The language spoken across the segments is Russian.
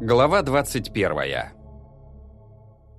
Глава 21.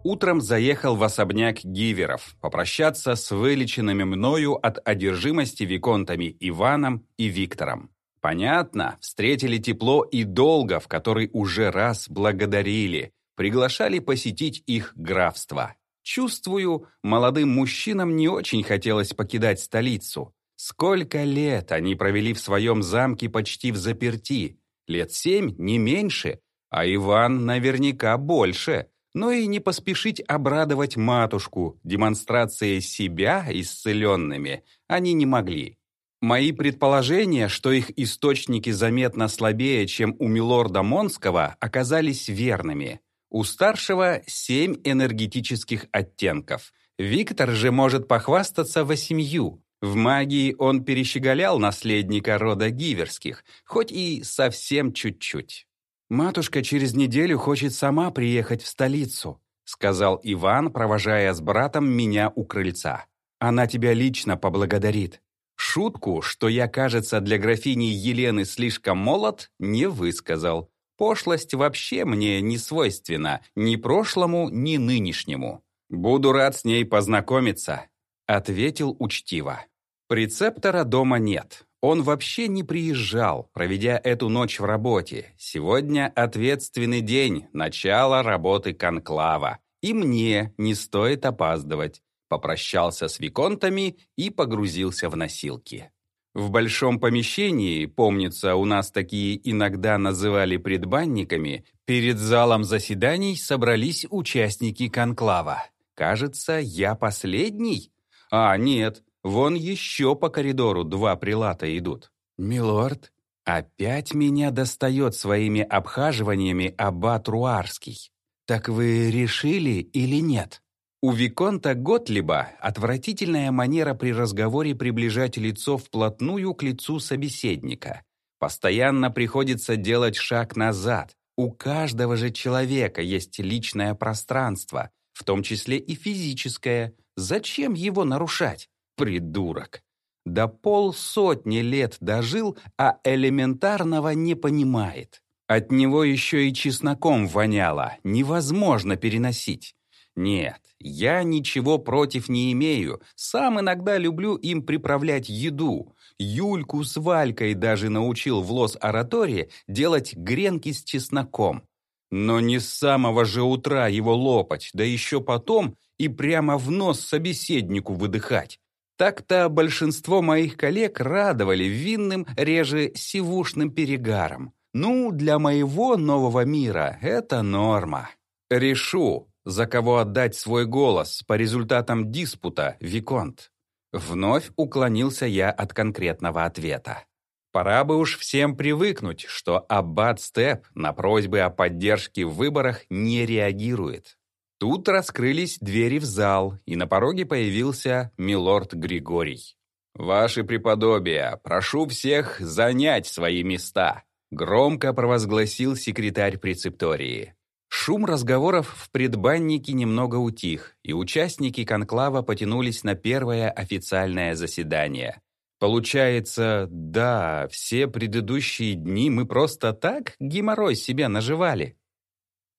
Утром заехал в особняк Гиверов попрощаться с вылеченными мною от одержимости виконтами Иваном и Виктором. Понятно, встретили тепло и долго, в который уже раз благодарили, приглашали посетить их графство. Чувствую, молодым мужчинам не очень хотелось покидать столицу. Сколько лет они провели в своем замке почти в заперти? Лет семь, не меньше – а Иван наверняка больше. Но и не поспешить обрадовать матушку демонстрацией себя исцеленными они не могли. Мои предположения, что их источники заметно слабее, чем у милорда Монского, оказались верными. У старшего семь энергетических оттенков. Виктор же может похвастаться восемью. В магии он перещеголял наследника рода Гиверских, хоть и совсем чуть-чуть. «Матушка через неделю хочет сама приехать в столицу», сказал Иван, провожая с братом меня у крыльца. «Она тебя лично поблагодарит». Шутку, что я, кажется, для графини Елены слишком молод, не высказал. Пошлость вообще мне не свойственна, ни прошлому, ни нынешнему. «Буду рад с ней познакомиться», — ответил учтиво. Прецептора дома нет. Он вообще не приезжал, проведя эту ночь в работе. Сегодня ответственный день, начало работы конклава. И мне не стоит опаздывать. Попрощался с виконтами и погрузился в носилки. В большом помещении, помнится, у нас такие иногда называли предбанниками, перед залом заседаний собрались участники конклава. Кажется, я последний? А, нет, Вон еще по коридору два прилата идут. «Милорд, опять меня достает своими обхаживаниями аббат Руарский. Так вы решили или нет?» У Виконта Готлиба отвратительная манера при разговоре приближать лицо вплотную к лицу собеседника. Постоянно приходится делать шаг назад. У каждого же человека есть личное пространство, в том числе и физическое. Зачем его нарушать? Придурок. Да полсотни лет дожил, а элементарного не понимает. От него еще и чесноком воняло, невозможно переносить. Нет, я ничего против не имею, сам иногда люблю им приправлять еду. Юльку с Валькой даже научил в лос-оратории делать гренки с чесноком. Но не с самого же утра его лопать, да еще потом и прямо в нос собеседнику выдыхать. Так-то большинство моих коллег радовали винным, реже сивушным перегаром. Ну, для моего нового мира это норма. Решу, за кого отдать свой голос по результатам диспута, Виконт. Вновь уклонился я от конкретного ответа. Пора бы уж всем привыкнуть, что Аббат Степ на просьбы о поддержке в выборах не реагирует. Тут раскрылись двери в зал, и на пороге появился милорд Григорий. «Ваши преподобия, прошу всех занять свои места», громко провозгласил секретарь прецептории. Шум разговоров в предбаннике немного утих, и участники конклава потянулись на первое официальное заседание. Получается, да, все предыдущие дни мы просто так геморрой себе наживали.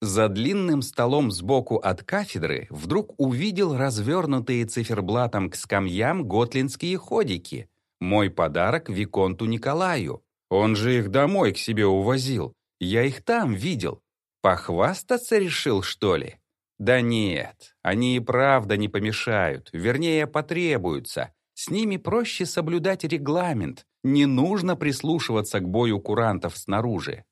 За длинным столом сбоку от кафедры вдруг увидел развернутые циферблатом к скамьям готлинские ходики. Мой подарок Виконту Николаю. Он же их домой к себе увозил. Я их там видел. Похвастаться решил, что ли? Да нет, они и правда не помешают, вернее, потребуются. С ними проще соблюдать регламент, не нужно прислушиваться к бою курантов снаружи.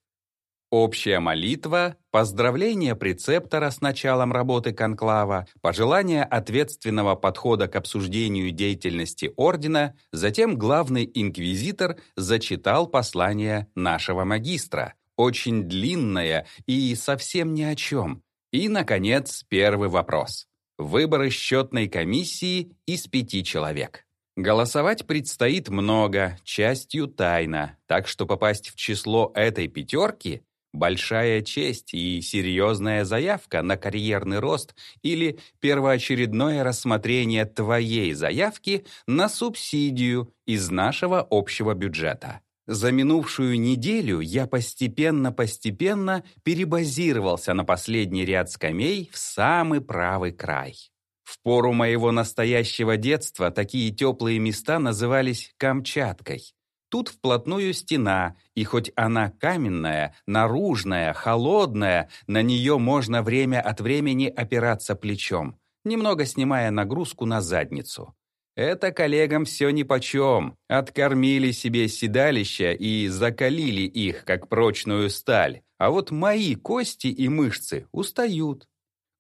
Общая молитва, поздравление прецептора с началом работы конклава, пожелание ответственного подхода к обсуждению деятельности ордена, затем главный инквизитор зачитал послание нашего магистра, очень длинное и совсем ни о чем. И, наконец, первый вопрос. Выборы счетной комиссии из пяти человек. Голосовать предстоит много, частью тайна, так что попасть в число этой пятерки Большая честь и серьезная заявка на карьерный рост или первоочередное рассмотрение твоей заявки на субсидию из нашего общего бюджета. За минувшую неделю я постепенно-постепенно перебазировался на последний ряд скамей в самый правый край. В пору моего настоящего детства такие теплые места назывались Камчаткой. Тут вплотную стена, и хоть она каменная, наружная, холодная, на нее можно время от времени опираться плечом, немного снимая нагрузку на задницу. Это коллегам все нипочем. Откормили себе седалища и закалили их, как прочную сталь. А вот мои кости и мышцы устают.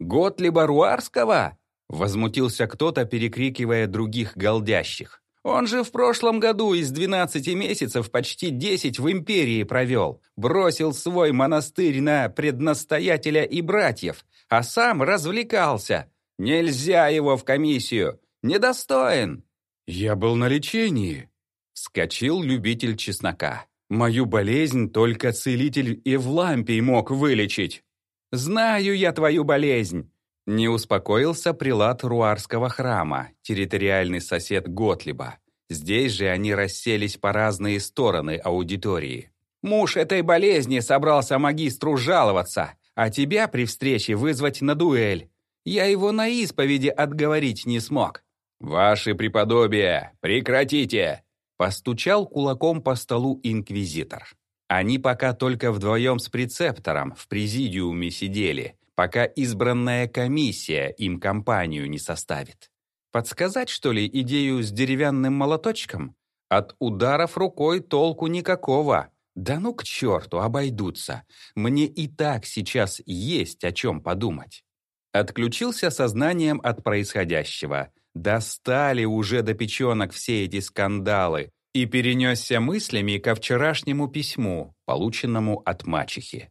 «Готлиба Руарского?» — возмутился кто-то, перекрикивая других голдящих. «Он же в прошлом году из 12 месяцев почти 10 в империи провел. Бросил свой монастырь на преднастоятеля и братьев, а сам развлекался. Нельзя его в комиссию. Недостоин!» «Я был на лечении», — вскочил любитель чеснока. «Мою болезнь только целитель Евлампий мог вылечить». «Знаю я твою болезнь!» Не успокоился прилад Руарского храма, территориальный сосед Готлиба. Здесь же они расселись по разные стороны аудитории. «Муж этой болезни собрался магистру жаловаться, а тебя при встрече вызвать на дуэль. Я его на исповеди отговорить не смог. «Ваше преподобие, прекратите!» Постучал кулаком по столу инквизитор. Они пока только вдвоем с прецептором в президиуме сидели, пока избранная комиссия им компанию не составит. Подсказать, что ли, идею с деревянным молоточком? От ударов рукой толку никакого. Да ну к черту, обойдутся. Мне и так сейчас есть о чем подумать. Отключился сознанием от происходящего. Достали уже до печенок все эти скандалы и перенесся мыслями ко вчерашнему письму, полученному от мачехи.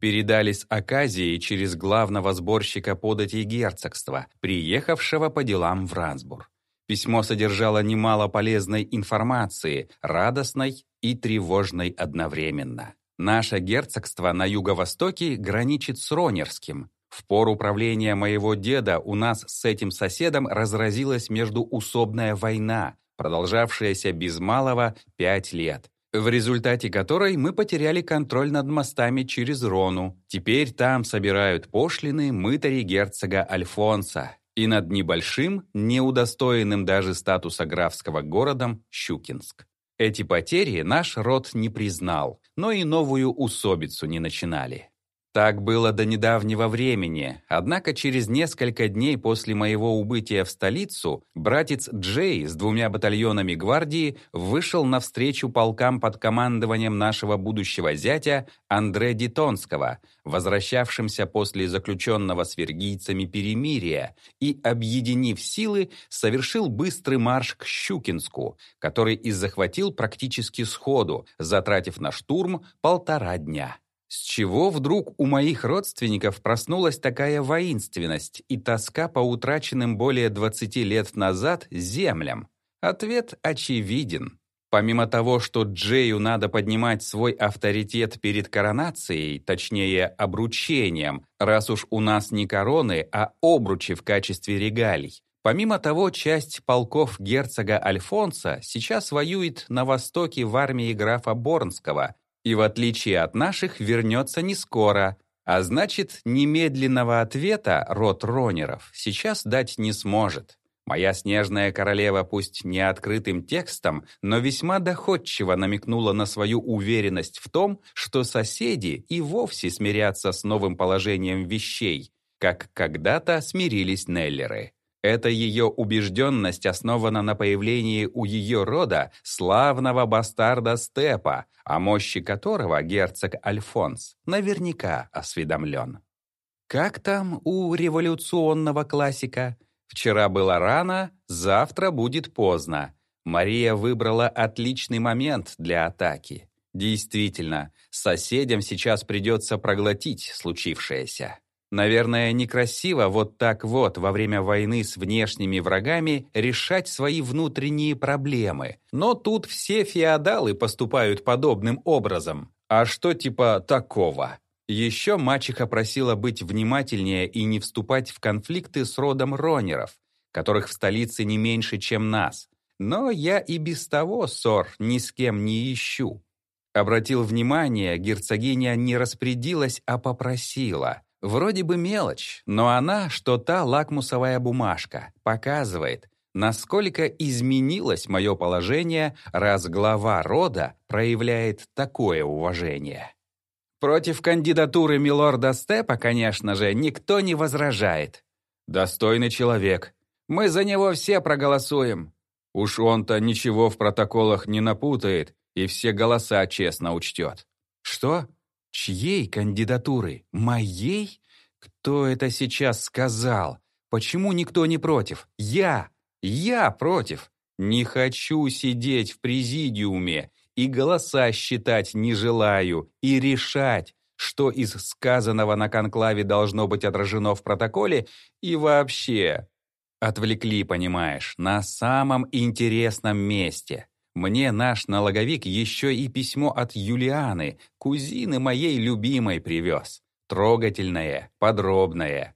Передали с оказией через главного сборщика податей герцогства, приехавшего по делам в Рансбург. Письмо содержало немало полезной информации, радостной и тревожной одновременно. Наше герцогство на юго-востоке граничит с Ронерским, в пору правления моего деда у нас с этим соседом разразилась междуусобная война, продолжавшаяся без малого пять лет, в результате которой мы потеряли контроль над мостами через Рону. Теперь там собирают пошлины мытари герцога Альфонса и над небольшим, неудостоенным даже статуса графского городом Щукинск. Эти потери наш род не признал, но и новую усобицу не начинали. Так было до недавнего времени, однако через несколько дней после моего убытия в столицу братец Джей с двумя батальонами гвардии вышел навстречу полкам под командованием нашего будущего зятя Андре Дитонского, возвращавшимся после заключенного с вергийцами перемирия, и, объединив силы, совершил быстрый марш к Щукинску, который и захватил практически сходу, затратив на штурм полтора дня. С чего вдруг у моих родственников проснулась такая воинственность и тоска по утраченным более 20 лет назад землям? Ответ очевиден. Помимо того, что Джею надо поднимать свой авторитет перед коронацией, точнее, обручением, раз уж у нас не короны, а обручи в качестве регалий, Помимо того, часть полков герцога Альфонса сейчас воюет на востоке в армии графа Борнского, и в отличие от наших вернется не скоро, а значит, немедленного ответа род Ронеров сейчас дать не сможет. Моя снежная королева пусть не открытым текстом, но весьма доходчиво намекнула на свою уверенность в том, что соседи и вовсе смирятся с новым положением вещей, как когда-то смирились Неллеры. Эта ее убежденность основана на появлении у ее рода славного бастарда Степа, о мощи которого герцог Альфонс наверняка осведомлен. Как там у революционного классика? Вчера было рано, завтра будет поздно. Мария выбрала отличный момент для атаки. Действительно, соседям сейчас придется проглотить случившееся. Наверное, некрасиво вот так вот во время войны с внешними врагами решать свои внутренние проблемы. Но тут все феодалы поступают подобным образом. А что типа такого? Еще мачеха просила быть внимательнее и не вступать в конфликты с родом Ронеров, которых в столице не меньше, чем нас. Но я и без того ссор ни с кем не ищу. Обратил внимание, герцогиня не распорядилась, а попросила. Вроде бы мелочь, но она, что та лакмусовая бумажка, показывает, насколько изменилось мое положение, раз глава рода проявляет такое уважение. Против кандидатуры милорда Степа, конечно же, никто не возражает. Достойный человек. Мы за него все проголосуем. Уж он-то ничего в протоколах не напутает и все голоса честно учтет. Что? Чьей кандидатуры? Моей? Кто это сейчас сказал? Почему никто не против? Я! Я против! Не хочу сидеть в президиуме и голоса считать не желаю, и решать, что из сказанного на конклаве должно быть отражено в протоколе, и вообще. Отвлекли, понимаешь, на самом интересном месте. Мне наш налоговик еще и письмо от Юлианы, кузины моей любимой, привез. Трогательное, подробное.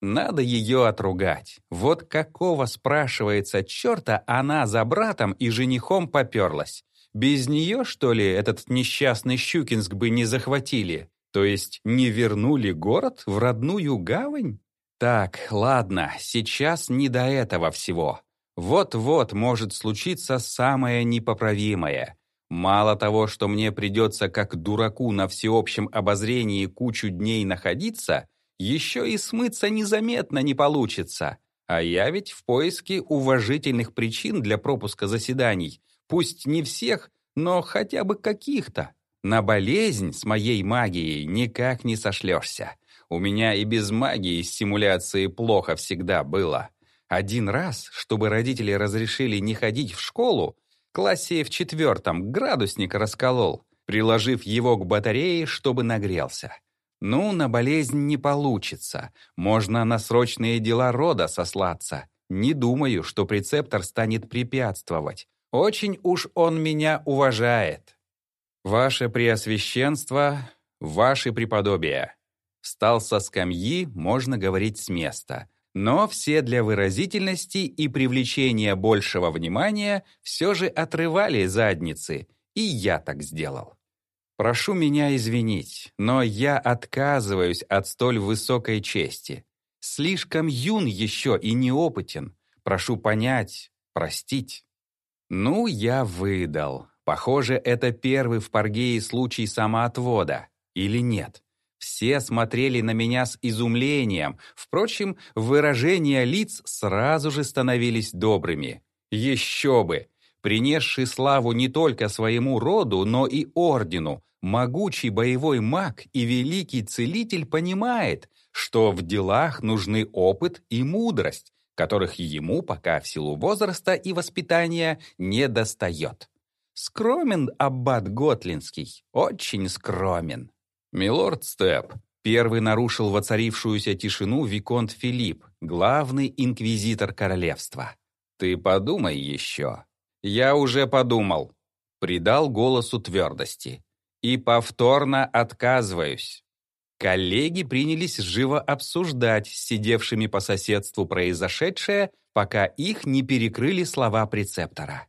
Надо ее отругать. Вот какого, спрашивается, черта она за братом и женихом поперлась. Без нее, что ли, этот несчастный Щукинск бы не захватили? То есть не вернули город в родную гавань? Так, ладно, сейчас не до этого всего. Вот-вот может случиться самое непоправимое. Мало того, что мне придется как дураку на всеобщем обозрении кучу дней находиться, еще и смыться незаметно не получится. А я ведь в поиске уважительных причин для пропуска заседаний, пусть не всех, но хотя бы каких-то. На болезнь с моей магией никак не сошлешься. У меня и без магии с симуляцией плохо всегда было. Один раз, чтобы родители разрешили не ходить в школу, классе в четвертом градусник расколол, приложив его к батарее, чтобы нагрелся. Ну, на болезнь не получится. Можно на срочные дела рода сослаться. Не думаю, что прецептор станет препятствовать. Очень уж он меня уважает. Ваше Преосвященство, ваше преподобие. Встал со скамьи, можно говорить с места. Но все для выразительности и привлечения большего внимания все же отрывали задницы, и я так сделал. Прошу меня извинить, но я отказываюсь от столь высокой чести. Слишком юн еще и неопытен. Прошу понять, простить. Ну, я выдал. Похоже, это первый в Паргее случай самоотвода. Или нет? Все смотрели на меня с изумлением. Впрочем, выражения лиц сразу же становились добрыми. Еще бы! Принесший славу не только своему роду, но и ордену, могучий боевой маг и великий целитель понимает, что в делах нужны опыт и мудрость, которых ему пока в силу возраста и воспитания не достает. Скромен аббат Готлинский, очень скромен. «Милорд Степ», — первый нарушил воцарившуюся тишину Виконт Филипп, главный инквизитор королевства. «Ты подумай еще». «Я уже подумал», — придал голосу твердости. «И повторно отказываюсь». Коллеги принялись живо обсуждать с сидевшими по соседству произошедшее, пока их не перекрыли слова прецептора.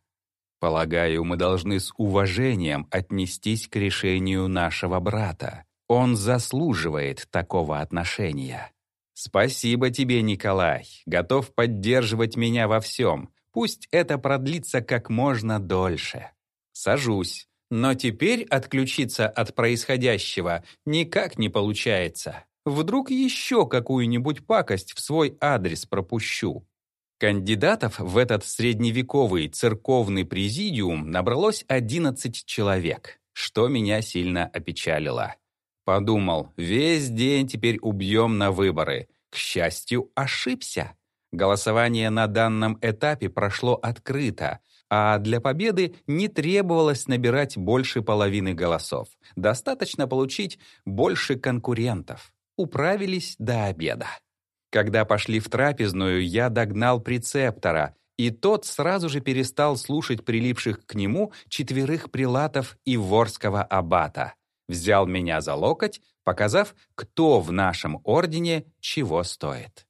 «Полагаю, мы должны с уважением отнестись к решению нашего брата. Он заслуживает такого отношения. Спасибо тебе, Николай. Готов поддерживать меня во всем. Пусть это продлится как можно дольше. Сажусь. Но теперь отключиться от происходящего никак не получается. Вдруг еще какую-нибудь пакость в свой адрес пропущу. Кандидатов в этот средневековый церковный президиум набралось 11 человек, что меня сильно опечалило. Подумал, весь день теперь убьем на выборы. К счастью, ошибся. Голосование на данном этапе прошло открыто, а для победы не требовалось набирать больше половины голосов. Достаточно получить больше конкурентов. Управились до обеда. Когда пошли в трапезную, я догнал прецептора, и тот сразу же перестал слушать прилипших к нему четверых прилатов и ворского аббата взял меня за локоть, показав, кто в нашем ордене чего стоит.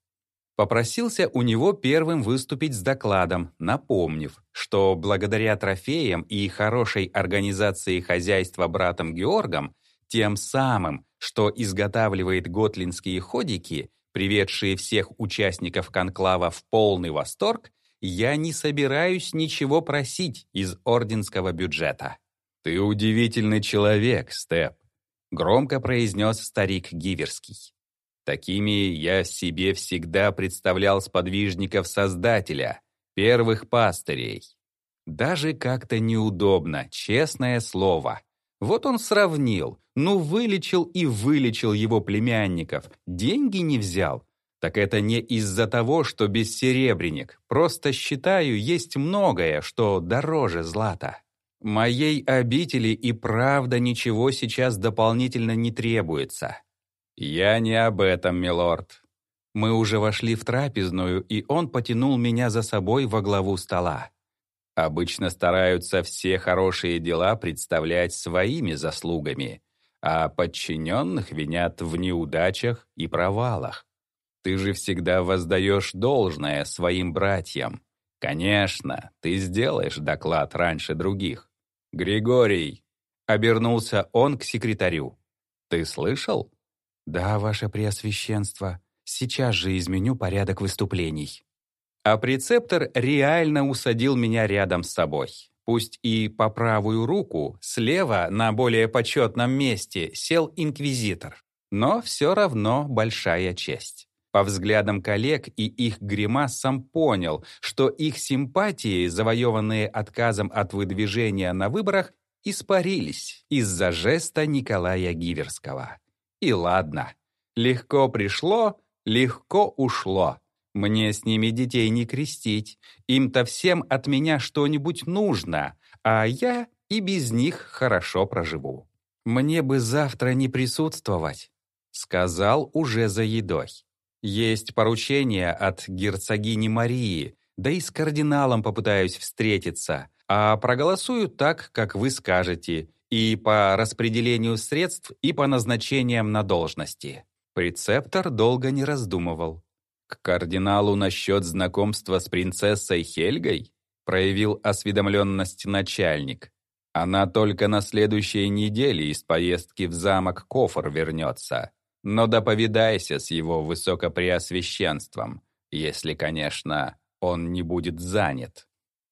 Попросился у него первым выступить с докладом, напомнив, что благодаря трофеям и хорошей организации хозяйства братом Георгом, тем самым, что изготавливает готлинские ходики, приведшие всех участников конклава в полный восторг, я не собираюсь ничего просить из орденского бюджета. «Ты удивительный человек, Степ», — громко произнес старик Гиверский. Такими я себе всегда представлял сподвижников Создателя, первых пастырей. Даже как-то неудобно, честное слово. Вот он сравнил, ну вылечил и вылечил его племянников, деньги не взял. Так это не из-за того, что бессеребренник, просто считаю, есть многое, что дороже злата. Моей обители и правда ничего сейчас дополнительно не требуется. «Я не об этом, милорд». Мы уже вошли в трапезную, и он потянул меня за собой во главу стола. Обычно стараются все хорошие дела представлять своими заслугами, а подчиненных винят в неудачах и провалах. Ты же всегда воздаешь должное своим братьям. Конечно, ты сделаешь доклад раньше других. Григорий, обернулся он к секретарю. Ты слышал? «Да, ваше преосвященство, сейчас же изменю порядок выступлений». А прецептор реально усадил меня рядом с собой. Пусть и по правую руку, слева, на более почетном месте, сел инквизитор. Но все равно большая честь. По взглядам коллег и их гримасам понял, что их симпатии, завоеванные отказом от выдвижения на выборах, испарились из-за жеста Николая Гиверского. И ладно. Легко пришло, легко ушло. Мне с ними детей не крестить. Им-то всем от меня что-нибудь нужно, а я и без них хорошо проживу. Мне бы завтра не присутствовать, сказал уже за едой. Есть поручение от герцогини Марии, да и с кардиналом попытаюсь встретиться, а проголосую так, как вы скажете, и по распределению средств, и по назначениям на должности. Прецептор долго не раздумывал. К кардиналу насчет знакомства с принцессой Хельгой проявил осведомленность начальник. Она только на следующей неделе из поездки в замок Кофр вернется. Но да повидайся с его высокопреосвященством, если, конечно, он не будет занят.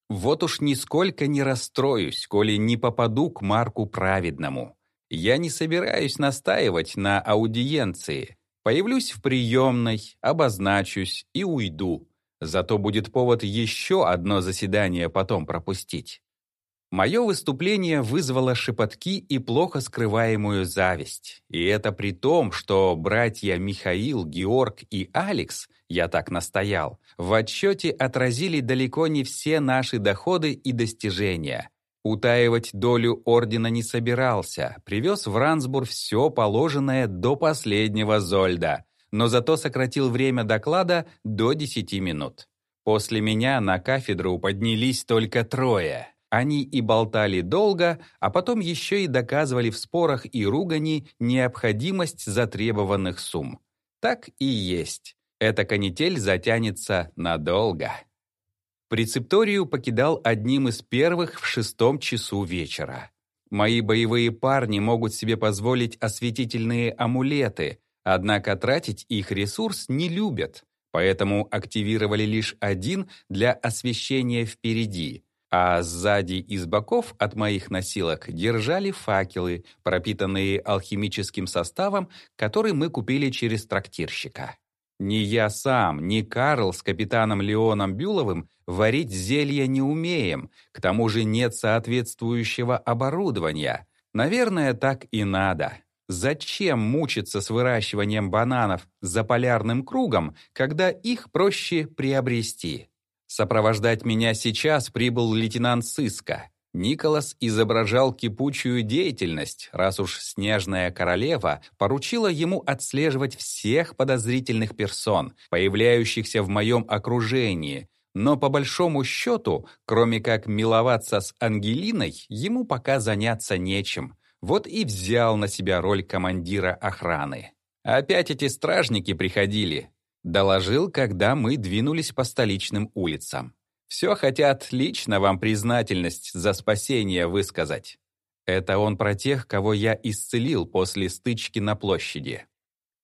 Вот уж нисколько не расстроюсь, коли не попаду к Марку Праведному. Я не собираюсь настаивать на аудиенции. Появлюсь в приемной, обозначусь и уйду. Зато будет повод еще одно заседание потом пропустить. Мое выступление вызвало шепотки и плохо скрываемую зависть. И это при том, что братья Михаил, Георг и Алекс, я так настоял, в отчете отразили далеко не все наши доходы и достижения. Утаивать долю ордена не собирался, привез в Рансбур все положенное до последнего зольда, но зато сократил время доклада до 10 минут. После меня на кафедру поднялись только трое. Они и болтали долго, а потом еще и доказывали в спорах и ругани необходимость затребованных сумм. Так и есть. Эта канитель затянется надолго. Прецепторию покидал одним из первых в шестом часу вечера. Мои боевые парни могут себе позволить осветительные амулеты, однако тратить их ресурс не любят, поэтому активировали лишь один для освещения впереди, а сзади и с боков от моих носилок держали факелы, пропитанные алхимическим составом, который мы купили через трактирщика. Ни я сам, ни Карл с капитаном Леоном Бюловым варить зелья не умеем, к тому же нет соответствующего оборудования. Наверное, так и надо. Зачем мучиться с выращиванием бананов за полярным кругом, когда их проще приобрести? Сопровождать меня сейчас прибыл лейтенант сыска. Николас изображал кипучую деятельность, раз уж снежная королева поручила ему отслеживать всех подозрительных персон, появляющихся в моем окружении, но по большому счету, кроме как миловаться с Ангелиной, ему пока заняться нечем. Вот и взял на себя роль командира охраны. Опять эти стражники приходили. Доложил, когда мы двинулись по столичным улицам. Все хотят лично вам признательность за спасение высказать. Это он про тех, кого я исцелил после стычки на площади.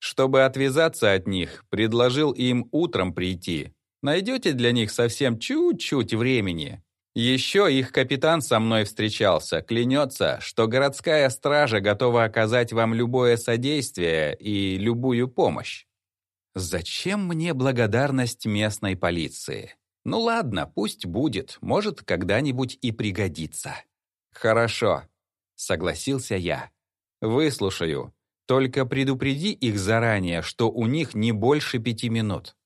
Чтобы отвязаться от них, предложил им утром прийти. Найдете для них совсем чуть-чуть времени. Еще их капитан со мной встречался, клянется, что городская стража готова оказать вам любое содействие и любую помощь. Зачем мне благодарность местной полиции? Ну ладно, пусть будет, может, когда-нибудь и пригодится. Хорошо, согласился я. Выслушаю. Только предупреди их заранее, что у них не больше пяти минут.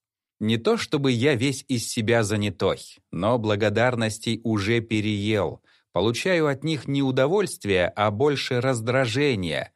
Не то чтобы я весь из себя занятой, но благодарностей уже переел. Получаю от них не удовольствие, а больше раздражение.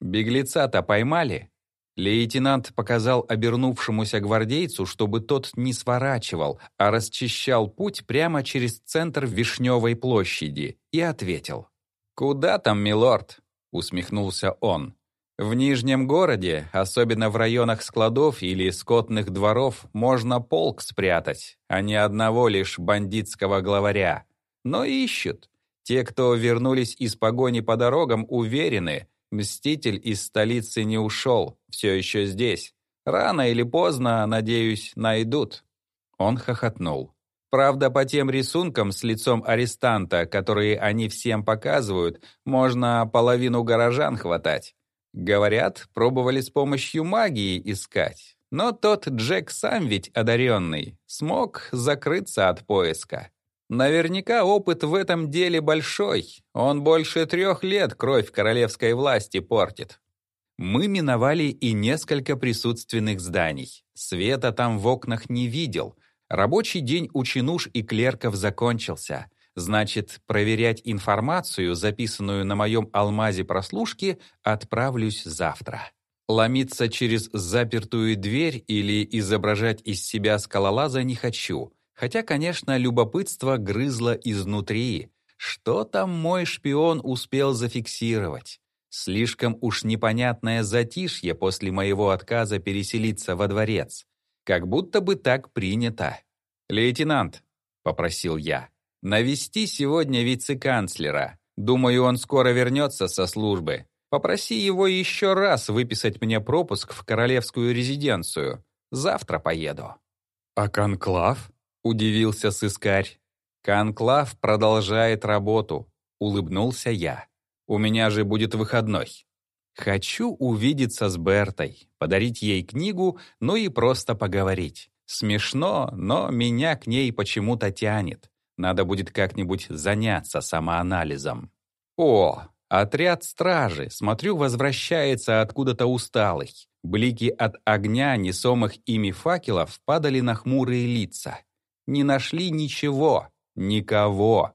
Беглеца-то поймали? Лейтенант показал обернувшемуся гвардейцу, чтобы тот не сворачивал, а расчищал путь прямо через центр Вишневой площади, и ответил. «Куда там, милорд?» — усмехнулся он. В Нижнем городе, особенно в районах складов или скотных дворов, можно полк спрятать, а не одного лишь бандитского главаря. Но ищут. Те, кто вернулись из погони по дорогам, уверены, Мститель из столицы не ушел, все еще здесь. Рано или поздно, надеюсь, найдут. Он хохотнул. Правда, по тем рисункам с лицом арестанта, которые они всем показывают, можно половину горожан хватать. Говорят, пробовали с помощью магии искать. Но тот Джек сам ведь одаренный, смог закрыться от поиска. Наверняка опыт в этом деле большой. Он больше трех лет кровь королевской власти портит. Мы миновали и несколько присутственных зданий. Света там в окнах не видел. Рабочий день у чинуш и клерков закончился. Значит, проверять информацию, записанную на моем алмазе прослушки, отправлюсь завтра. Ломиться через запертую дверь или изображать из себя скалолаза не хочу, хотя, конечно, любопытство грызло изнутри. Что там мой шпион успел зафиксировать? Слишком уж непонятное затишье после моего отказа переселиться во дворец. Как будто бы так принято. «Лейтенант», — попросил я, Навести сегодня вице-канцлера. Думаю, он скоро вернется со службы. Попроси его еще раз выписать мне пропуск в королевскую резиденцию. Завтра поеду». «А конклав?» — удивился сыскарь. «Конклав продолжает работу», — улыбнулся я. «У меня же будет выходной. Хочу увидеться с Бертой, подарить ей книгу, ну и просто поговорить. Смешно, но меня к ней почему-то тянет. Надо будет как-нибудь заняться самоанализом. О, отряд стражи, смотрю, возвращается откуда-то усталый. Блики от огня, несомых ими факелов, падали на хмурые лица. Не нашли ничего, никого.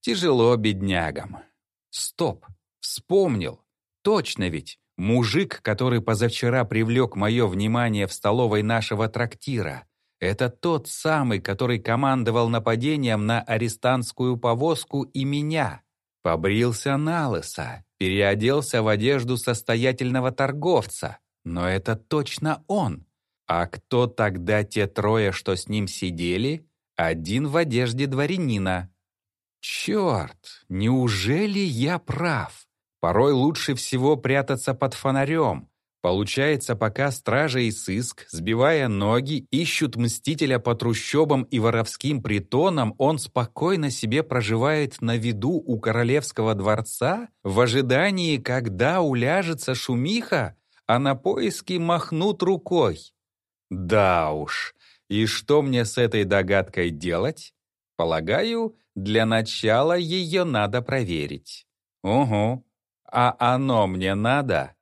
Тяжело беднягам. Стоп, вспомнил. Точно ведь, мужик, который позавчера привлек мое внимание в столовой нашего трактира, это тот самый, который командовал нападением на арестантскую повозку и меня. Побрился на лысо, переоделся в одежду состоятельного торговца. Но это точно он. А кто тогда те трое, что с ним сидели? Один в одежде дворянина. Черт, неужели я прав? Порой лучше всего прятаться под фонарем, Получается, пока стража и сыск, сбивая ноги, ищут мстителя по трущобам и воровским притонам, он спокойно себе проживает на виду у королевского дворца в ожидании, когда уляжется шумиха, а на поиски махнут рукой. Да уж, и что мне с этой догадкой делать? Полагаю, для начала ее надо проверить. Угу, а оно мне надо?